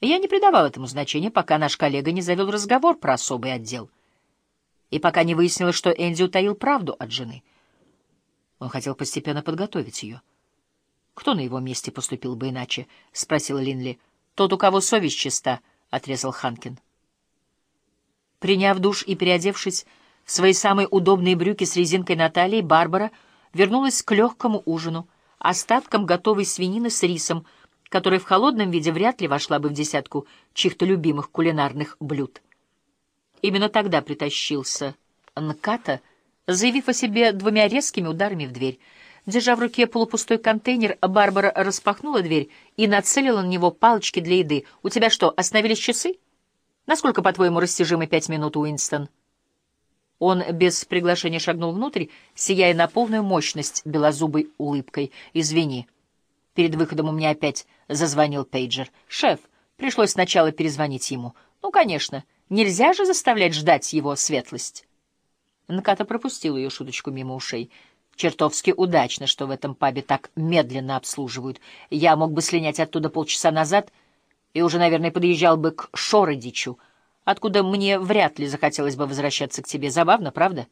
Я не придавал этому значения, пока наш коллега не завел разговор про особый отдел. И пока не выяснилось, что Энди утаил правду от жены. Он хотел постепенно подготовить ее. «Кто на его месте поступил бы иначе?» — спросила Линли. «Тот, у кого совесть чиста», — отрезал Ханкин. Приняв душ и переодевшись в свои самые удобные брюки с резинкой на талии, Барбара вернулась к легкому ужину, остаткам готовой свинины с рисом, которая в холодном виде вряд ли вошла бы в десятку чьих-то любимых кулинарных блюд. Именно тогда притащился Нката, заявив о себе двумя резкими ударами в дверь. Держа в руке полупустой контейнер, Барбара распахнула дверь и нацелила на него палочки для еды. «У тебя что, остановились часы?» Насколько, по-твоему, растяжимы пять минут, Уинстон? Он без приглашения шагнул внутрь, сияя на полную мощность белозубой улыбкой. «Извини. Перед выходом у меня опять зазвонил пейджер. Шеф, пришлось сначала перезвонить ему. Ну, конечно, нельзя же заставлять ждать его светлость». Наката пропустил ее шуточку мимо ушей. Чертовски удачно, что в этом пабе так медленно обслуживают. Я мог бы слинять оттуда полчаса назад — и уже, наверное, подъезжал бы к Шородичу, откуда мне вряд ли захотелось бы возвращаться к тебе. Забавно, правда?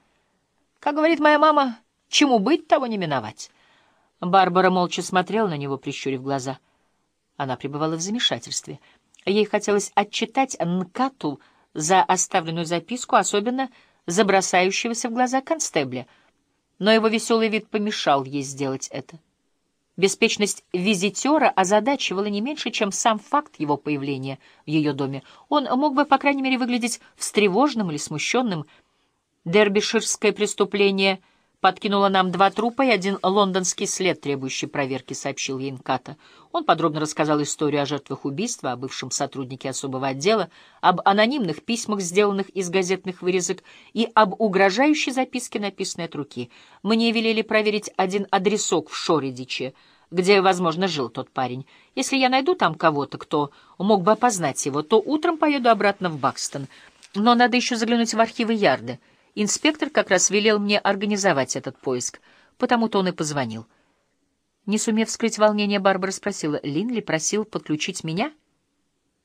Как говорит моя мама, чему быть, того не миновать. Барбара молча смотрела на него, прищурив глаза. Она пребывала в замешательстве. Ей хотелось отчитать Нкату за оставленную записку, особенно за бросающегося в глаза констебля, но его веселый вид помешал ей сделать это. Беспечность визитера озадачивала не меньше, чем сам факт его появления в ее доме. Он мог бы, по крайней мере, выглядеть встревоженным или смущенным. Дербиширское преступление — подкинула нам два трупа и один лондонский след, требующий проверки, сообщил ей Нката. Он подробно рассказал историю о жертвах убийства, о бывшем сотруднике особого отдела, об анонимных письмах, сделанных из газетных вырезок, и об угрожающей записке, написанной от руки. Мне велели проверить один адресок в Шоридиче, где, возможно, жил тот парень. Если я найду там кого-то, кто мог бы опознать его, то утром поеду обратно в Бакстон. Но надо еще заглянуть в архивы Ярда. Инспектор как раз велел мне организовать этот поиск, потому-то он и позвонил. Не сумев скрыть волнение, Барбара спросила, Линли просил подключить меня?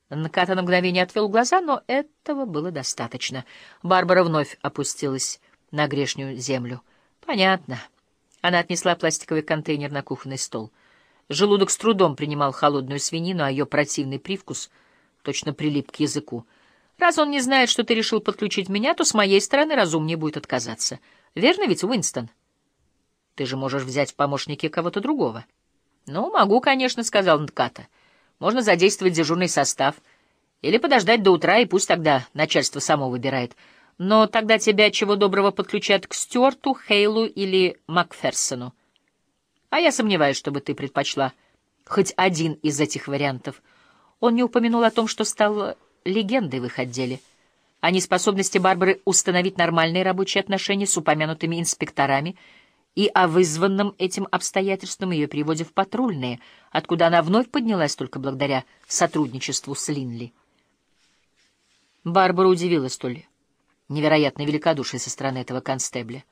Наката на мгновение отвел глаза, но этого было достаточно. Барбара вновь опустилась на грешнюю землю. Понятно. Она отнесла пластиковый контейнер на кухонный стол. Желудок с трудом принимал холодную свинину, а ее противный привкус точно прилип к языку. Раз он не знает, что ты решил подключить меня, то с моей стороны разумнее будет отказаться. Верно ведь, Уинстон? Ты же можешь взять в помощники кого-то другого. Ну, могу, конечно, — сказал Нтката. Можно задействовать дежурный состав. Или подождать до утра, и пусть тогда начальство само выбирает. Но тогда тебя чего доброго подключат к Стюарту, Хейлу или Макферсону. А я сомневаюсь, чтобы ты предпочла хоть один из этих вариантов. Он не упомянул о том, что стал легендой в их отделе, о неспособности Барбары установить нормальные рабочие отношения с упомянутыми инспекторами и о вызванном этим обстоятельством ее переводе в патрульные, откуда она вновь поднялась только благодаря сотрудничеству с Линли. Барбара удивилась столь невероятной великодушие со стороны этого констебля.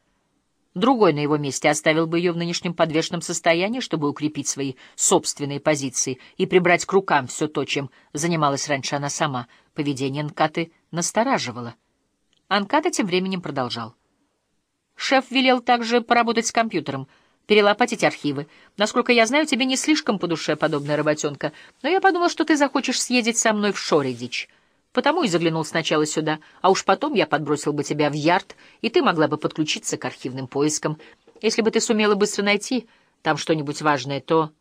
Другой на его месте оставил бы ее в нынешнем подвешенном состоянии, чтобы укрепить свои собственные позиции и прибрать к рукам все то, чем занималась раньше она сама. Поведение Нкаты настораживало. Анката тем временем продолжал. Шеф велел также поработать с компьютером, перелопатить архивы. Насколько я знаю, тебе не слишком по душе подобная работенка, но я подумал, что ты захочешь съездить со мной в Шоридич. Потому и заглянул сначала сюда, а уж потом я подбросил бы тебя в ярд, и ты могла бы подключиться к архивным поискам. Если бы ты сумела быстро найти там что-нибудь важное, то...